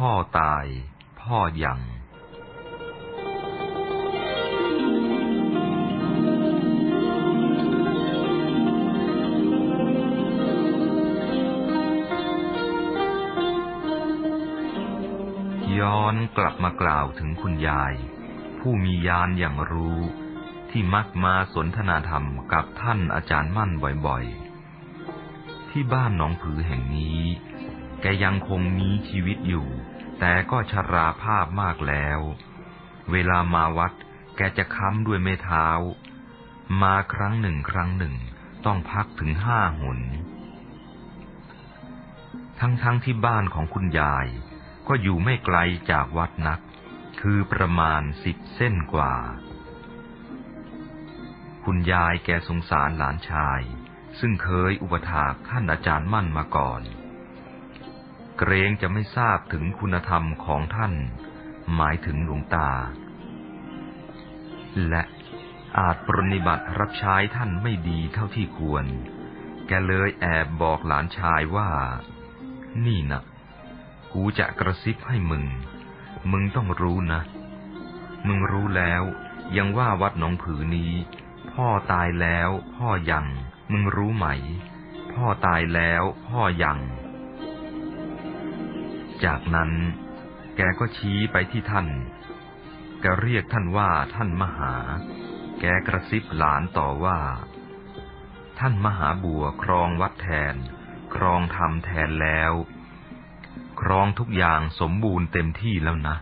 พ่อตาย พ่อยัง ย้อนกลับมากล่าวถึงคุณยาย ผู้มียานอย่างรู้ที่มักมาสนทนาธรรมกับท่านอาจารย์มั่นบ่อยๆ ที่บ้านหนองผือแห่งนี้ แกยังคงมีชีวิตอยู่ แต่ก็ชราภาพมากแล้ว เวลามาวัดแกจะค้ำด้วยเมเท้า มาครั้งหนึ่งครั้งหนึ่ง ต้องพักถึงห้าหน ทั้งๆทที่บ้านของคุณยาย ก็อยู่ไม่ไกลจากวัดนัก คือประมาณสิบเส้นกว่า คุณยายแกสงสารหลานชาย ซึ่งเคยอุปถากท่านอาจารย์มั่นมาก่อน กรงจะไม่ทราบถึงคุณธรรมของท่าน หมายถึงหลวงตา และอาจปรนิบัติรับใช้ท่านไม่ดีเท่าที่ควร แกเลยแอบบอกหลานชายว่า นี่นะกูจะกระซิบให้มึง มึงต้องรู้นะ มึงรู้แล้ว ยังว่าวัดหนองผือนี้ พ่อตายแล้ว พ่อยัง มึงรู้ไหม พ่อตายแล้ว พ่อยัง จากนั้น แกก็ชี้ไปที่ท่านแกเรียกท่านว่าท่านมหา แกกระซิบหลานต่อว่า ท่านมหาบัวครองวัดแทน ครองธรรมแทนแล้ว ครองทุกอย่างสมบูรณ์เต็มที่แล้วนะ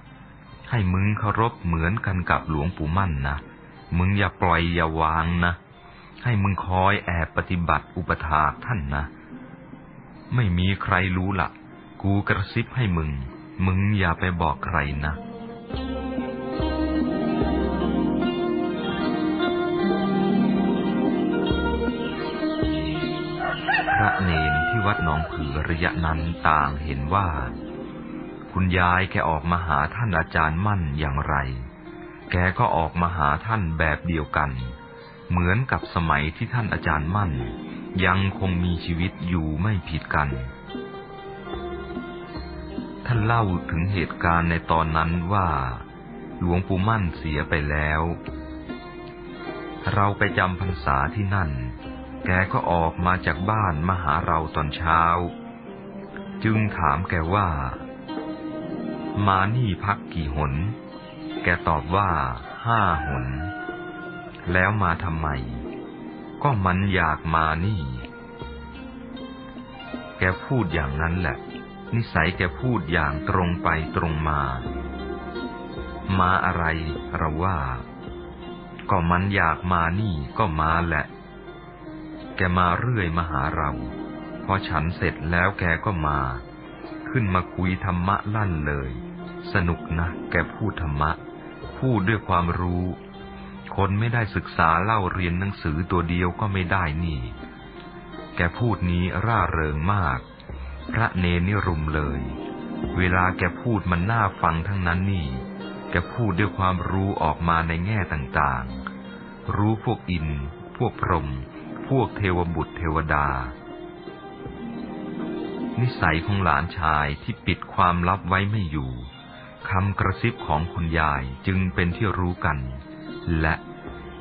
ให้มึงเคารพเหมือนกันกับหลวงปู่มั่นนะ มึงอย่าปล่อยอย่าวางนะ ให้มึงคอยแอบปฏิบัติอุปถากท่านนะ ไม่มีใครรู้ละ่ะ กูกระซิบให้มึง มึงอย่าไปบอกใครนะพระเนนที่วัดหนองผือระยะนั้นต่างเห็นว่า คุณยายแกออกมาหาท่านอาจารย์มั่นอย่างไร แกก็ออกมาหาท่านแบบเดียวกัน เหมือนกับสมัยที่ท่านอาจารย์มั่น ยังคงมีชีวิตอยู่ไม่ผิดกัน ท่านเล่าถึงเหตุการณ์ในตอนนั้นว่า หลวงปู่มั่นเสียไปแล้ว เราไปจำพรรษาที่นั่น แกก็ออกมาจากบ้านมาหาเราตอนเช้า จึงถามแกว่า มานี่พักกี่หน แกตอบว่าห้าหน แล้วมาทำไม ก็มันอยากมานี่ แกพูดอย่างนั้นแหละ นิสัยแกพูดอย่างตรงไปตรงมา มาอะไรเราว่า ก็มันอยากมานี่ก็มาแหละ แกมาเรื่อยมาหาเรา พอฉันเสร็จแล้วแกก็มา ขึ้นมาคุยธรรมะลั่นเลย สนุกนะแกพูดธรรมะ พูดด้วยความรู้ คนไม่ได้ศึกษาเล่าเรียนหนังสือตัวเดียวก็ไม่ได้นี่ แกพูดนี้ร่าเริงมาก พระเนนี่รุมเลย เวลาแกพูดมันน่าฟังทั้งนั้นนี่ แกพูดด้วยความรู้ออกมาในแง่ต่างๆ รู้พวกอิน พวกพรหม พวกเทวบุตรเทวดา นิสัยของหลานชายที่ปิดความลับไว้ไม่อยู่คำกระซิบของคุณยายจึงเป็นที่รู้กัน และ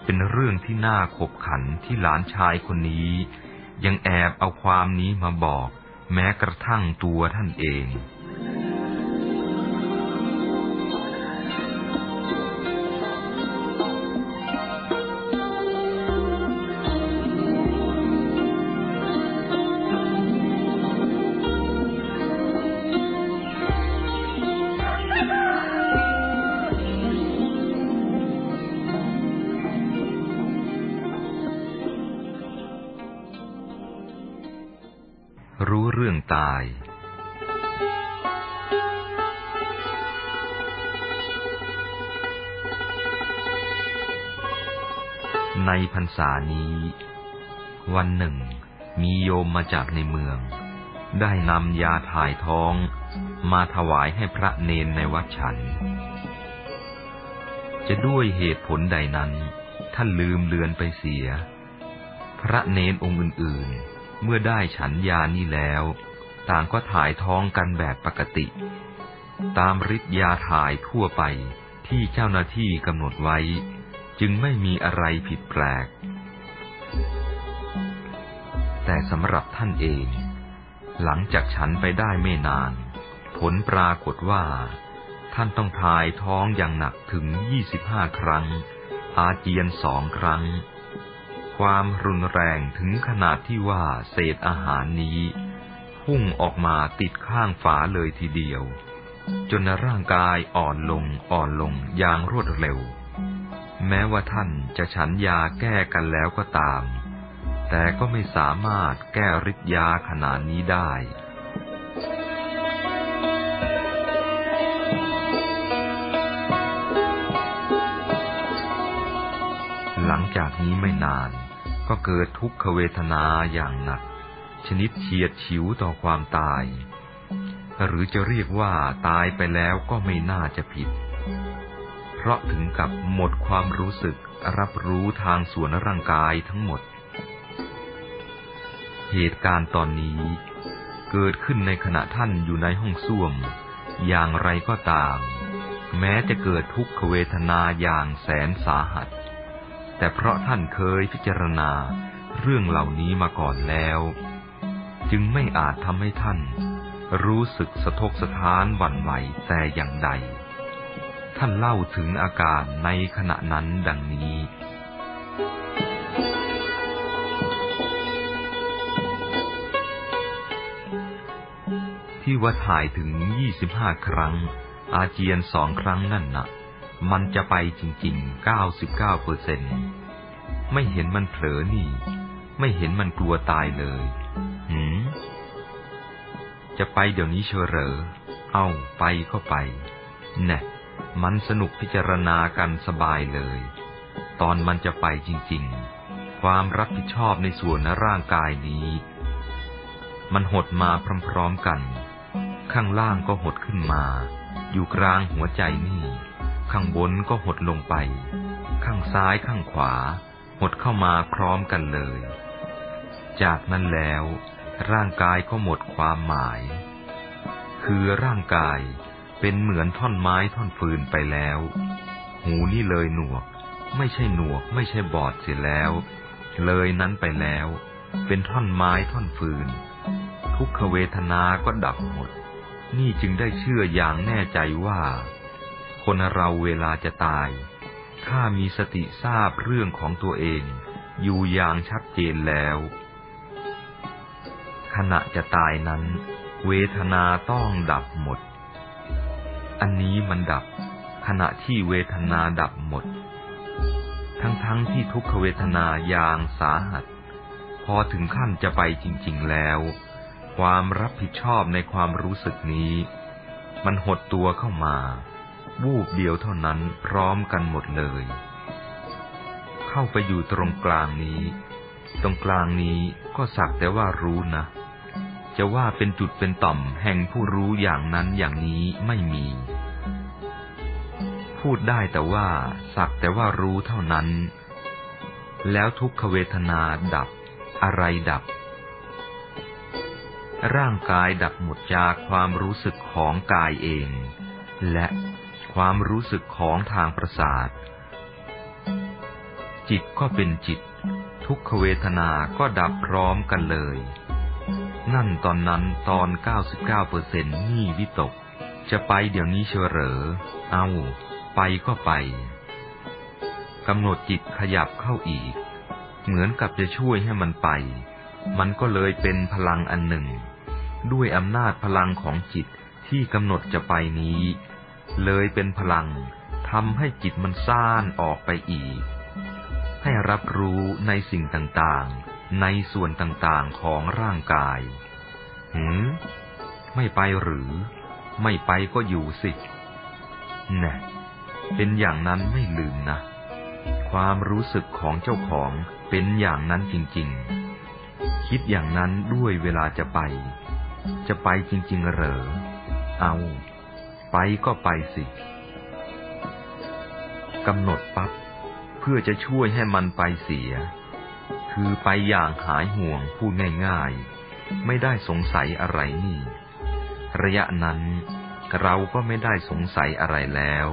เป็นเรื่องที่น่าขบขันที่หลานชายคนนี้ ยังแอบเอาความนี้มาบอก แม้กระทั่งตัวท่านเอง รู้เรื่องตาย ในพรรษานี้ วันหนึ่ง มีโยมมาจากในเมือง ได้นำยาถ่ายท้อง มาถวายให้พระเนนในวัดฉัน จะด้วยเหตุผลใดนั้น ท่านลืมเลือนไปเสีย พระเนนองค์อื่นๆ เมื่อได้ฉันยานี้แล้ว ต่างก็ถ่ายท้องกันแบบปกติ ตามฤทธิ์ยาถ่ายทั่วไปที่เจ้าหน้าที่กำหนดไว้ จึงไม่มีอะไรผิดแปลก แต่สำหรับท่านเอง หลังจากฉันไปได้ไม่นาน ผลปรากฏว่า ท่านต้องทายท้องอย่างหนักถึงยี่สิบห้าครั้ง อาเจียนสองครั้ง ความรุนแรงถึงขนาดที่ว่าเศษอาหารนี้ พุ่งออกมาติดข้างฝาเลยทีเดียว จนร่างกายอ่อนลงอ่อนลงอย่างรวดเร็ว แม้ว่าท่านจะฉันยาแก้กันแล้วก็ตาม แต่ก็ไม่สามารถแก้ฤทธิ์ยาขนาดนี้ได้หลังจากนี้ไม่นาน ก็เกิดทุกขเวทนาอย่างหนัก ชนิดเฉียดฉิวต่อความตาย หรือจะเรียกว่าตายไปแล้วก็ไม่น่าจะผิด เพราะถึงกับหมดความรู้สึกรับรู้ทางส่วนร่างกายทั้งหมด เหตุการณ์ตอนนี้เกิดขึ้นในขณะท่านอยู่ในห้องส้วม อย่างไรก็ตาม แม้จะเกิดทุกขเวทนาอย่างแสนสาหัส แต่เพราะท่านเคยพิจารณาเรื่องเหล่านี้มาก่อนแล้ว จึงไม่อาจทำให้ท่าน รู้สึกสะทกสะท้านหวั่นไหวแต่อย่างใด ท่านเล่าถึงอาการในขณะนั้นดังนี้ที่ว่าถ่ายถึงยี่สิบห้าครั้ง อาเจียนสองครั้งนั่นนะ่ะ มันจะไปจริงๆเก้าสิบเปอร์เซ็นไม่เห็นมันเผลอนี่ ไม่เห็นมันกลัวตายเลย หืม จะไปเดี๋ยวนี้เชอเหรอ เอาไปก็ไปแน่มันสนุกพิจารณากันสบายเลย ตอนมันจะไปจริงๆ ความรับผิดชอบในส่วนร่างกายนี้ มันหดมาพร้อมๆกัน ข้างล่างก็หดขึ้นมา อยู่กลางหัวใจนี่ ข้างบนก็หดลงไป ข้างซ้ายข้างขวา หดเข้ามาพร้อมกันเลย จากนั้นแล้ว ร่างกายก็หมดความหมาย คือร่างกายเป็นเหมือนท่อนไม้ท่อนฟืนไปแล้ว หูนี่เลยหนวก ไม่ใช่หนวกไม่ใช่บอดเสียแล้ว เลยนั้นไปแล้ว เป็นท่อนไม้ท่อนฟืน ทุกขเวทนาก็ดับหมด นี่จึงได้เชื่ออย่างแน่ใจว่า คนเราเวลาจะตาย ถ้ามีสติทราบเรื่องของตัวเอง อยู่อย่างชัดเจนแล้ว ขณะจะตายนั้น เวทนาต้องดับหมด อันนี้มันดับ ขณะที่เวทนาดับหมด ทั้งๆทที่ทุกขเวทนาอย่างสาหัส พอถึงขั้นจะไปจริง ๆแล้ว ความรับผิดชอบในความรู้สึกนี้ มันหดตัวเข้ามา วูบเดียวเท่านั้นพร้อมกันหมดเลย เข้าไปอยู่ตรงกลางนี้ ตรงกลางนี้ก็สักแต่ว่ารู้นะ จะว่าเป็นจุดเป็นต่อมแห่งผู้รู้อย่างนั้นอย่างนี้ไม่มี พูดได้แต่ว่าสักแต่ว่ารู้เท่านั้น แล้วทุกขเวทนาดับอะไรดับ ร่างกายดับหมดจากความรู้สึกของกายเอง และ ความรู้สึกของทางประสาท จิตก็เป็นจิต ทุกขเวทนาก็ดับพร้อมกันเลย นั่นตอนนั้นตอน 99เปอร์เซ็นต์นี่วิตก จะไปเดี๋ยวนี้เชอเหรอ เอาไปก็ไปกำหนดจิตขยับเข้าอีก เหมือนกับจะช่วยให้มันไป มันก็เลยเป็นพลังอันหนึ่ง ด้วยอำนาจพลังของจิตที่กำหนดจะไปนี้ เลยเป็นพลังทำให้จิตมันซ่านออกไปอีก ให้รับรู้ในสิ่งต่างๆ ในส่วนต่างๆของร่างกาย หืม ไม่ไปหรือ ไม่ไปก็อยู่สิแน่เป็นอย่างนั้นไม่ลืมนะ ความรู้สึกของเจ้าของเป็นอย่างนั้นจริงๆ คิดอย่างนั้นด้วยเวลาจะไป จะไปจริงๆเหรอ เอา ไปก็ไปสิกำหนดปับ๊บเพื่อจะช่วยให้มันไปเสีย คือไปอย่างหายห่วงพูดง่ายๆ ไม่ได้สงสัยอะไรนี่ ระยะนั้นเราก็ไม่ได้สงสัยอะไรแล้ว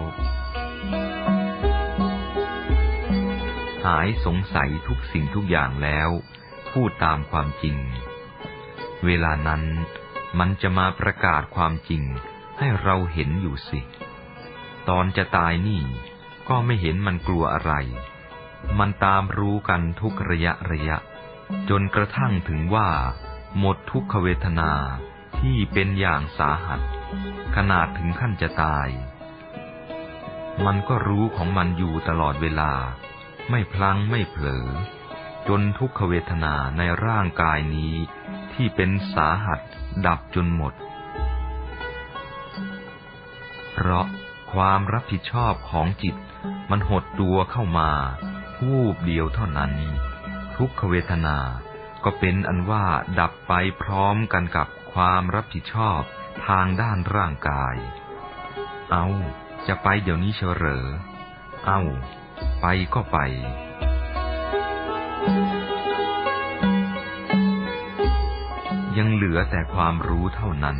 หายสงสัยทุกสิ่งทุกอย่างแล้ว พูดตามความจริง เวลานั้นมันจะมาประกาศความจริง ให้เราเห็นอยู่สิ ตอนจะตายนี่ ก็ไม่เห็นมันกลัวอะไร มันตามรู้กันทุกระยะระยะ จนกระทั่งถึงว่า หมดทุกขเวทนาที่เป็นอย่างสาหัส ขนาดถึงขั้นจะตาย มันก็รู้ของมันอยู่ตลอดเวลา ไม่พลังไม่เผลอ จนทุกขเวทนาในร่างกายนี้ที่เป็นสาหัสดับจนหมด เพราะความรับผิดชอบของจิต มันหดตัวเข้ามาวูบเดียวเท่านั้น ทุกขเวทนาก็เป็นอันว่าดับไปพร้อมกันกับความรับผิดชอบทางด้านร่างกาย เอาจะไปเดี๋ยวนี้เฉลอเอาไปก็ไป ยังเหลือแต่ความรู้เท่านั้น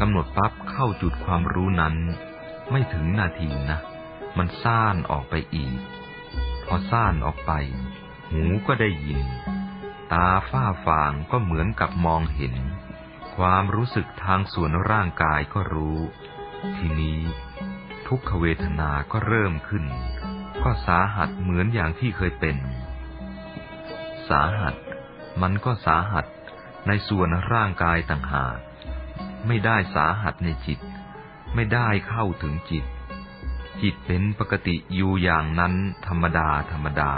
กำหนดปั๊บ เข้าจุดความรู้นั้น ไม่ถึงนาทีนะ มันซ่านออกไปอีก พอซ่านออกไป หูก็ได้ยิน ตาฝ้าฟางก็เหมือนกับมองเห็น ความรู้สึกทางส่วนร่างกายก็รู้ ทีนี้ทุกขเวทนาก็เริ่มขึ้น ก็สาหัสเหมือนอย่างที่เคยเป็น สาหัส มันก็สาหัสในส่วนร่างกายต่างหาก ไม่ได้สาหัสในจิต ไม่ได้เข้าถึงจิต จิตเป็นปกติอยู่อย่างนั้นธรรมดาธรรมดา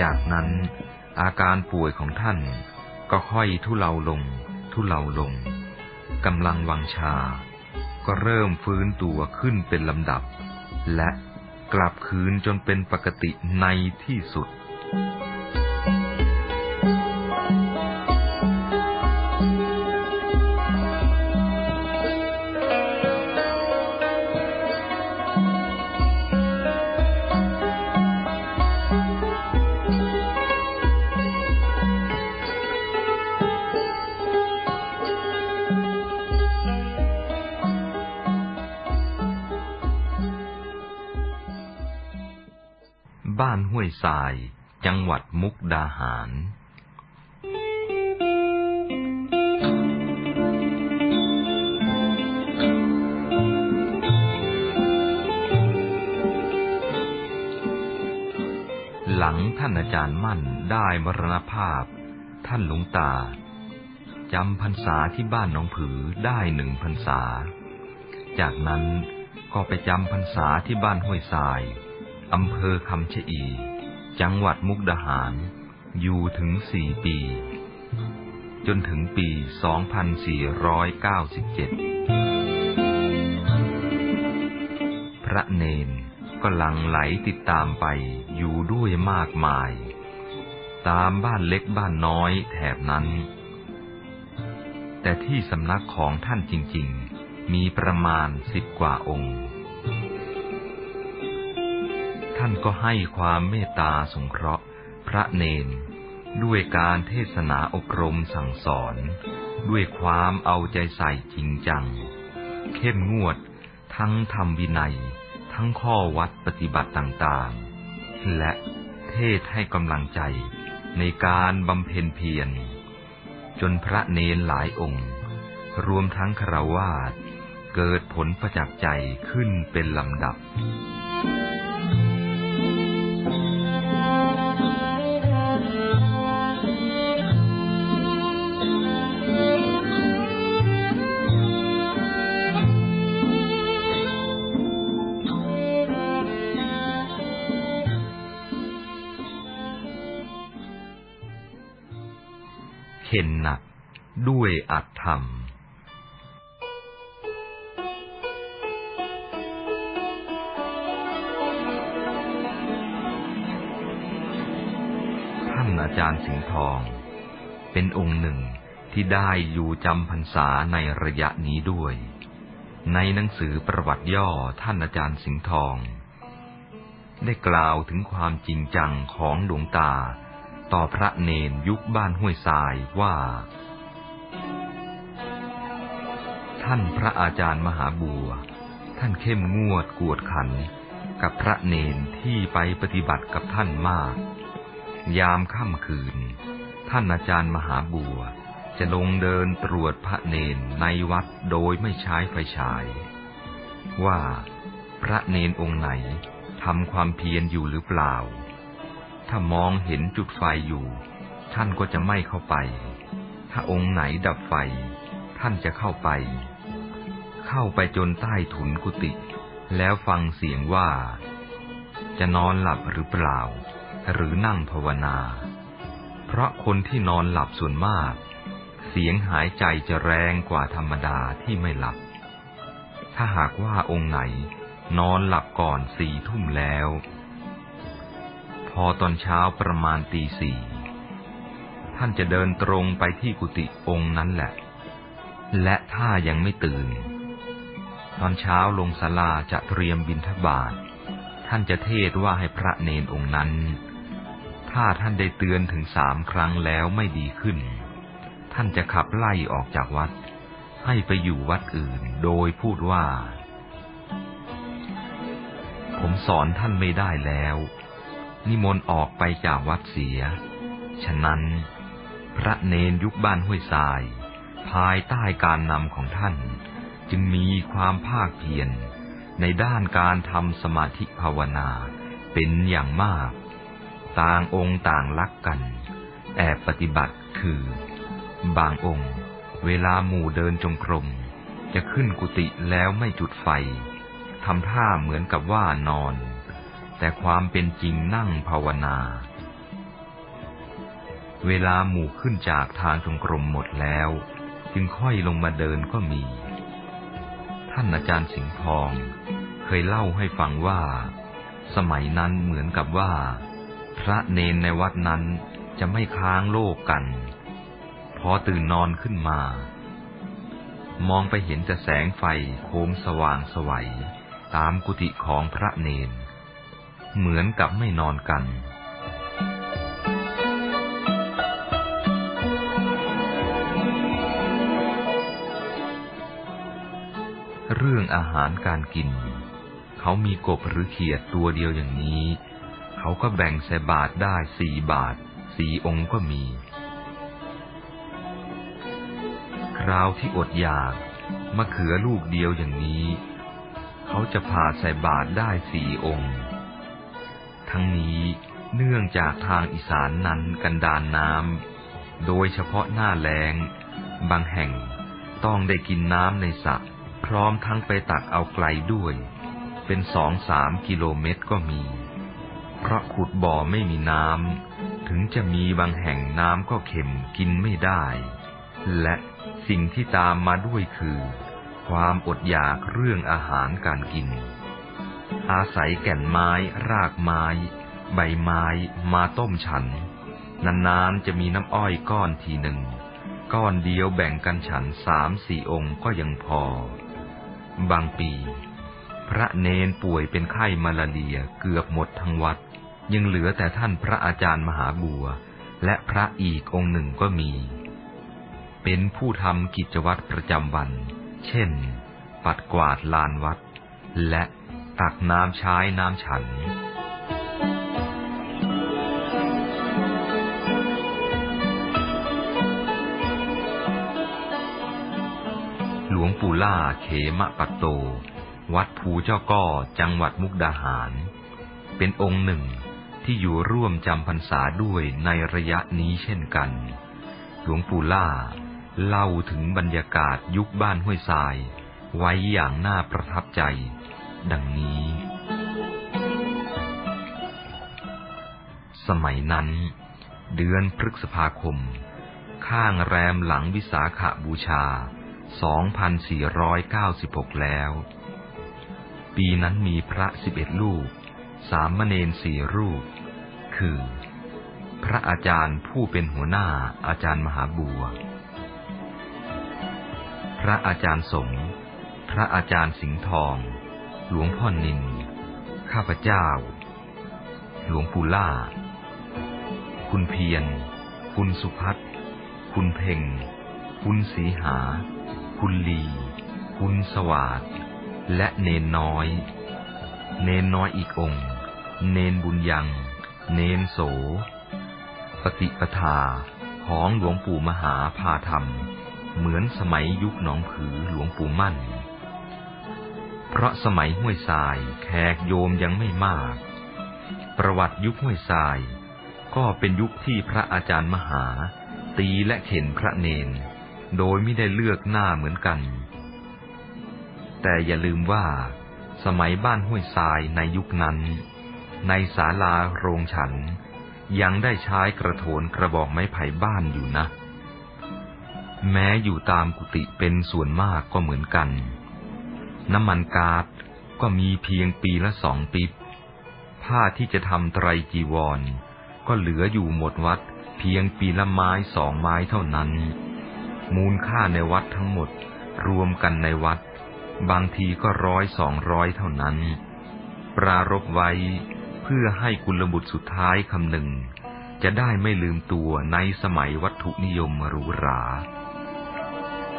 จากนั้นอาการป่วยของท่านก็ค่อยทุเลาลง ทุเลาลงกำลังวังชา ก็เริ่มฟื้นตัวขึ้นเป็นลำดับ และกลับคืนจนเป็นปกติในที่สุด วยทราย จังหวัดมุกดาหาร หลังท่านอาจารย์มั่นได้มรณภาพ ท่านหลวงตาจำพรรษาที่บ้านน้องผือได้หนึ่งพรรษา จากนั้นก็ไปจำพรรษาที่บ้านห้วยทรายอำเภอคำชะอี จังหวัดมุกดาหาร อยู่ถึงสี่ปี จนถึงปี 2497 พระเนนก็หลังไหลติดตามไปอยู่ด้วยมากมาย ตามบ้านเล็กบ้านน้อยแถบนั้น แต่ที่สำนักของท่านจริง ๆ มีประมาณสิบกว่าองค์ ท่านก็ให้ความเมตตาสงเคราะห์พระเนน ด้วยการเทศนาอบรมสั่งสอน ด้วยความเอาใจใส่จริงจัง เข้มงวด ทั้งธรรมวินัย ทั้งข้อวัดปฏิบัติต่างๆ และเทศให้กำลังใจในการบำเพ็ญเพียร จนพระเนนหลายองค์ รวมทั้งคราวาสเกิดผลประจักษ์ใจขึ้นเป็นลำดับ เข็นหนักด้วยอัตธรรม ท่านอาจารย์สิงห์ทอง เป็นองค์หนึ่งที่ได้อยู่จำพรรษาในระยะนี้ด้วย ในหนังสือประวัติย่อท่านอาจารย์สิงห์ทอง ได้กล่าวถึงความจริงจังของดวงตา ต่อพระเนนยุคบ้านห้วยทรายว่า ท่านพระอาจารย์มหาบัว ท่านเข้มงวดกวดขัน กับพระเนนที่ไปปฏิบัติกับท่านมาก ยามค่ำคืน ท่านอาจารย์มหาบัว จะลงเดินตรวจพระเนนในวัดโดยไม่ใช้ไฟฉาย ว่าพระเนนองค์ไหนทำความเพียรอยู่หรือเปล่า ถ้ามองเห็นจุดไฟอยู่ ท่านก็จะไม่เข้าไป ถ้าองค์ไหนดับไฟ ท่านจะเข้าไป เข้าไปจนใต้ถุนกุฏิแล้วฟังเสียงว่า จะนอนหลับหรือเปล่า หรือนั่งภาวนา เพราะคนที่นอนหลับส่วนมาก เสียงหายใจจะแรงกว่าธรรมดาที่ไม่หลับ ถ้าหากว่าองค์ไหนนอนหลับก่อนสี่ทุ่มแล้ว พอตอนเช้าประมาณตีสี่ท่านจะเดินตรงไปที่กุฏิองค์นั้นแหละ และถ้ายังไม่ตื่น ตอนเช้าลงศาลาจะเตรียมบิณฑบาต ท่านจะเทศว่าให้พระเนนองค์นั้น ถ้าท่านได้เตือนถึงสามครั้งแล้วไม่ดีขึ้น ท่านจะขับไล่ออกจากวัด ให้ไปอยู่วัดอื่น โดยพูดว่า ผมสอนท่านไม่ได้แล้ว นิมนต์ออกไปจากวัดเสีย ฉะนั้น พระเนนยุคบ้านห้วยทราย ภายใต้การนำของท่าน จึงมีความภาคเพียรในด้านการทำสมาธิภาวนาเป็นอย่างมาก ต่างองค์ต่างรักกัน แอบปฏิบัติคือ บางองค์ เวลาหมู่เดินจงกรม จะขึ้นกุฏิแล้วไม่จุดไฟทำท่าเหมือนกับว่านอน แต่ความเป็นจริงนั่งภาวนา เวลาหมู่ขึ้นจากทางจงกรมหมดแล้ว จึงค่อยลงมาเดินก็มี ท่านอาจารย์สิงห์ทอง เคยเล่าให้ฟังว่า สมัยนั้นเหมือนกับว่า พระเนนในวัดนั้นจะไม่ค้างโลกกัน พอตื่นนอนขึ้นมา มองไปเห็นแต่แสงไฟโค้งสว่างสวัยตามกุฏิของพระเนน เหมือนกับไม่นอนกัน เรื่องอาหารการกิน เขามีกบหรือเขียดตัวเดียวอย่างนี้ เขาก็แบ่งใส่บาทได้สี่บาท สี่องค์ก็มี คราวที่อดอยากมะเขือลูกเดียวอย่างนี้ เขาจะผ่าใส่บาตรได้สี่องค์ ทั้งนี้เนื่องจากทางอีสานนั้นกันดานน้ำ โดยเฉพาะหน้าแล้ง บางแห่งต้องได้กินน้ำในสระพร้อมทั้งไปตักเอาไกลด้วย เป็นสองสามกิโลเมตรก็มี เพราะขุดบ่อไม่มีน้ำ ถึงจะมีบางแห่งน้ำก็เค็มกินไม่ได้ และสิ่งที่ตามมาด้วยคือ ความอดอยากเรื่องอาหารการกิน อาศัยแก่นไม้ รากไม้ ใบไม้มาต้มฉัน นานๆจะมีน้ำอ้อยก้อนทีหนึ่ง ก้อนเดียวแบ่งกันฉันสามสี่องค์ก็ยังพอ บางปี พระเนนป่วยเป็นไข้มาลาเรียเกือบหมดทั้งวัด ยังเหลือแต่ท่านพระอาจารย์มหาบัว และพระอีกองค์หนึ่งก็มี เป็นผู้ทำกิจวัตรประจำวัน เช่น ปัดกวาดลานวัด และ ตักน้ำใช้น้ำฉัน หลวงปู่ล่าเขมะปัตโต วัดภูเจ้าก้อจังหวัดมุกดาหาร เป็นองค์หนึ่งที่อยู่ร่วมจำพรรษาด้วยในระยะนี้เช่นกัน หลวงปู่ล่าเล่าถึงบรรยากาศยุคบ้านห้วยทราย ไว้อย่างน่าประทับใจ ดังนี้ สมัยนั้น เดือนพฤษภาคม ข้างแรมหลังวิสาขาบูชา 2496 แล้ว ปีนั้นมีพระสิบเอ็ดลูก สามเณรสี่รูป คือ พระอาจารย์ผู้เป็นหัวหน้าอาจารย์มหาบัว พระอาจารย์สงฆ์พระอาจารย์สิงห์ทอง หลวงพ่อนิน ข้าพเจ้า หลวงปู่ล่า คุณเพียร คุณสุพัฒน์คุณเพ่ง คุณสีหา คุณลี คุณสวาดและเนนน้อย เนนน้อยอีกองค์ เนนบุญยัง เนนโส ปฏิปทาของหลวงปู่มหาพาธรรม เหมือนสมัยยุคหนองผือหลวงปู่มั่น เพราะสมัยห้วยทรายแขกโยมยังไม่มาก ประวัติยุคห้วยทราย ก็เป็นยุคที่พระอาจารย์มหา ตีและเข็นพระเนน โดยไม่ได้เลือกหน้าเหมือนกัน แต่อย่าลืมว่า สมัยบ้านห้วยทรายในยุคนั้น ในศาลาโรงฉัน ยังได้ใช้กระโถนกระบอกไม้ไผ่บ้านอยู่นะ แม้อยู่ตามกุฏิเป็นส่วนมากก็เหมือนกัน น้ำมันกาดก็มีเพียงปีละสองปิบผ้าที่จะทำไตรจีวร ก็เหลืออยู่หมดวัดเพียงปีละไม้สองไม้เท่านั้น มูลค่าในวัดทั้งหมดรวมกันในวัด บางทีก็ร้อยสองร้อยเท่านั้น ปรารบไว้เพื่อให้กุลบุตรสุดท้ายคำหนึ่ง จะได้ไม่ลืมตัวในสมัยวัตถุนิยมหรูหรา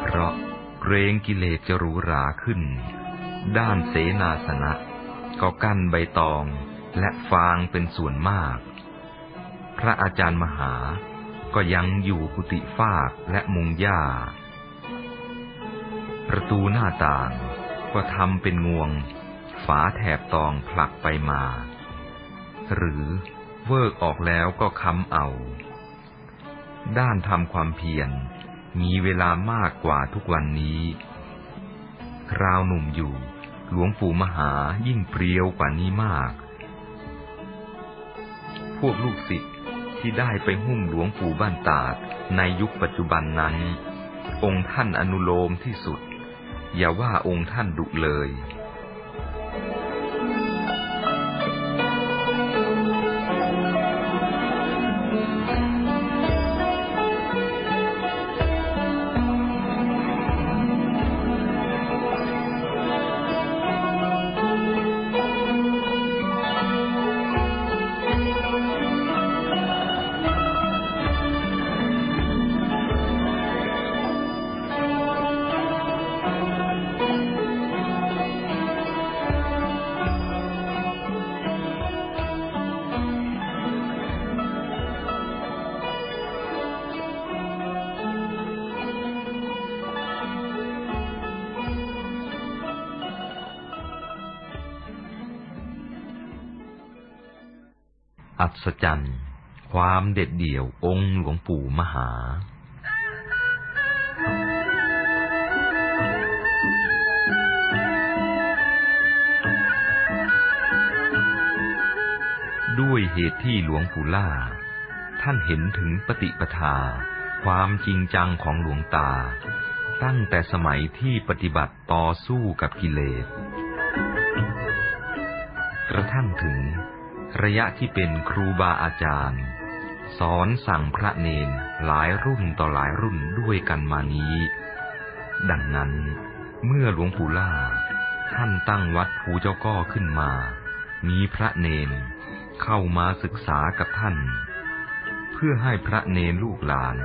เพราะเกรงกิเลสจะหรูหราขึ้น ด้านเสนาสนะ ก็กั้นใบตองและฟางเป็นส่วนมาก พระอาจารย์มหาก็ยังอยู่กุฏิฟากและมุงหญ้า ประตูหน้าต่างก็ทำเป็นงวง ฝาแถบตองผลักไปมา หรือเวิกออกแล้วก็ค้ำเอา ด้านทำความเพียรมีเวลามากกว่าทุกวันนี้คราวหนุ่มอยู่ หลวงปู่มหายิ่งเปรียวกว่านี้มาก พวกลูกศิษย์ที่ได้ไปหุ้มหลวงปู่บ้านตาดในยุคปัจจุบันนั้น องค์ท่านอนุโลมที่สุด อย่าว่าองค์ท่านดุเลย อัศจรรย์ ความเด็ดเดี่ยวองค์หลวงปู่มหา ด้วยเหตุที่หลวงปู่ล่า ท่านเห็นถึงปฏิปทา ความจริงจังของหลวงตา ตั้งแต่สมัยที่ปฏิบัติต่อสู้กับกิเลส กระทั่งถึง ระยะที่เป็นครูบาอาจารย์ สอนสั่งพระเนนหลายรุ่นต่อหลายรุ่นด้วยกันมานี้ ดังนั้นเมื่อหลวงปู่ล่า ท่านตั้งวัดภูเจ้าก้อขึ้นมา มีพระเนนเข้ามาศึกษากับท่าน เพื่อให้พระเนนลูกหลาน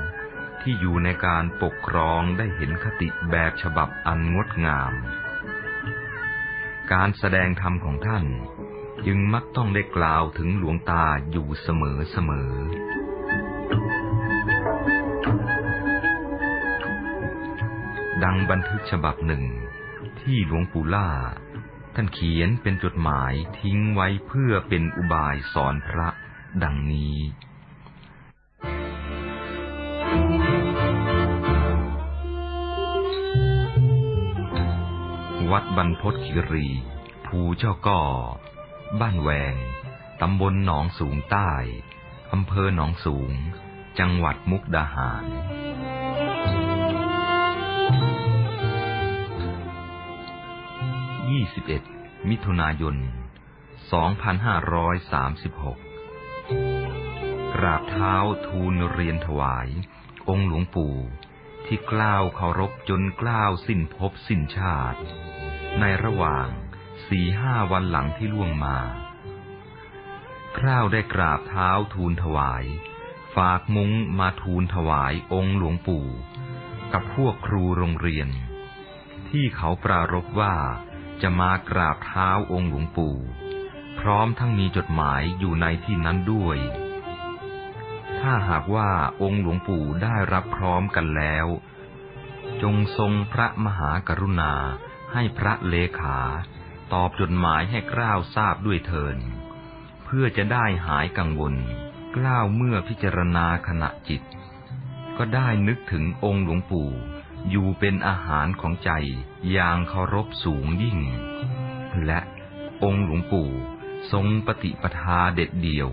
ที่อยู่ในการปกครองได้เห็นคติแบบฉบับอันงดงาม การแสดงธรรมของท่าน จึงมักต้องได้กล่าวถึงหลวงตาอยู่เสมอเสมอ ดังบันทึกฉบับหนึ่ง ที่หลวงปู่ล่า ท่านเขียนเป็นจดหมายทิ้งไว้เพื่อเป็นอุบายสอนพระดังนี้วัดบรรพตคิรี ภูเจ้าก่อ บ้านแวง ตำบลหนองสูงใต้ อำเภอหนองสูง จังหวัดมุกดาหาร 21 มิถุนายน 2536 กราบเท้าทูลเรียนถวาย องค์หลวงปู่ ที่กล้าวเคารพจนกล้าวสิ้นภพสิ้นชาติ ในระหว่าง สี่ห้าวันหลังที่ล่วงมา คราวได้กราบเท้าทูลถวาย ฝากมุ้งมาทูลถวายองค์หลวงปู่ กับพวกครูโรงเรียน ที่เขาปรารบว่าจะมากราบเท้าองค์หลวงปู่ พร้อมทั้งมีจดหมายอยู่ในที่นั้นด้วย ถ้าหากว่าองค์หลวงปู่ได้รับพร้อมกันแล้ว จงทรงพระมหากรุณาให้พระเลขา ตอบจดหมายให้กล้าวทราบด้วยเถิน เพื่อจะได้หายกังวล กล้าวเมื่อพิจารณาขณะจิต ก็ได้นึกถึงองค์หลวงปู่ อยู่เป็นอาหารของใจอย่างเคารพสูงยิ่ง และองค์หลวงปู่ทรงปฏิปทาเด็ดเดี่ยว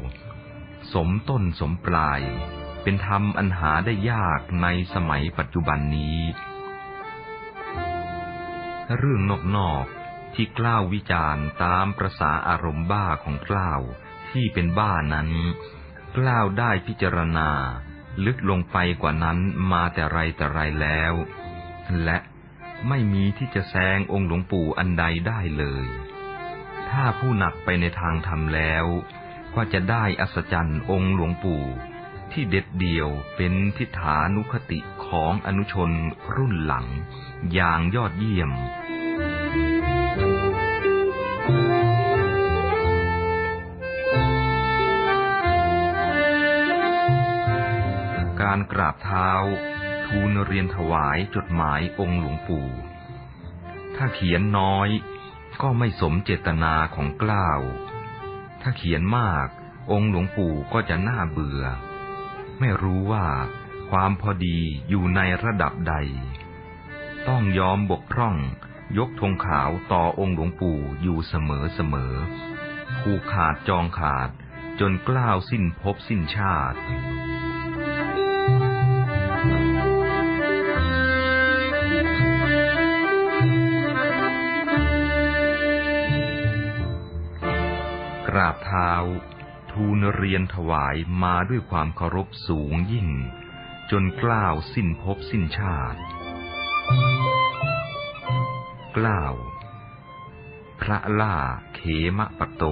สมต้นสมปลาย เป็นธรรมอันหาได้ยากในสมัยปัจจุบันนี้ เรื่องนอกๆ ที่กล้าววิจารณ์ตามประษาอารมณ์บ้าของกล้าวที่เป็นบ้านั้น กล้าวได้พิจารณา ลึกลงไปกว่านั้นมาแต่ไรแต่ไรแล้ว และไม่มีที่จะแซงองค์หลวงปู่อันใดได้เลย ถ้าผู้หนักไปในทางธรรมแล้วก็จะได้อัศจรรย์องค์หลวงปู่ ที่เด็ดเดี่ยวเป็นทิฏฐานุคติของอนุชนรุ่นหลัง อย่างยอดเยี่ยม การกราบเท้า ทูลเรียนถวายจดหมายองค์หลวงปู่ ถ้าเขียนน้อยก็ไม่สมเจตนาของกล้าว ถ้าเขียนมาก องค์หลวงปู่ก็จะน่าเบื่อ ไม่รู้ว่าความพอดีอยู่ในระดับใด ต้องยอมบกพร่อง ยกธงขาวต่อองค์หลวงปู่อยู่เสมอเสมอ ผูกขาดจองขาดจนกล้าวสิ้นภพสิ้นชาติ กราบเท้า ทูลเรียนถวายมาด้วยความเคารพสูงยิ่ง จนกล้าวสิ้นภพสิ้นชาติ กล้าว พระล่าเขมะปะโต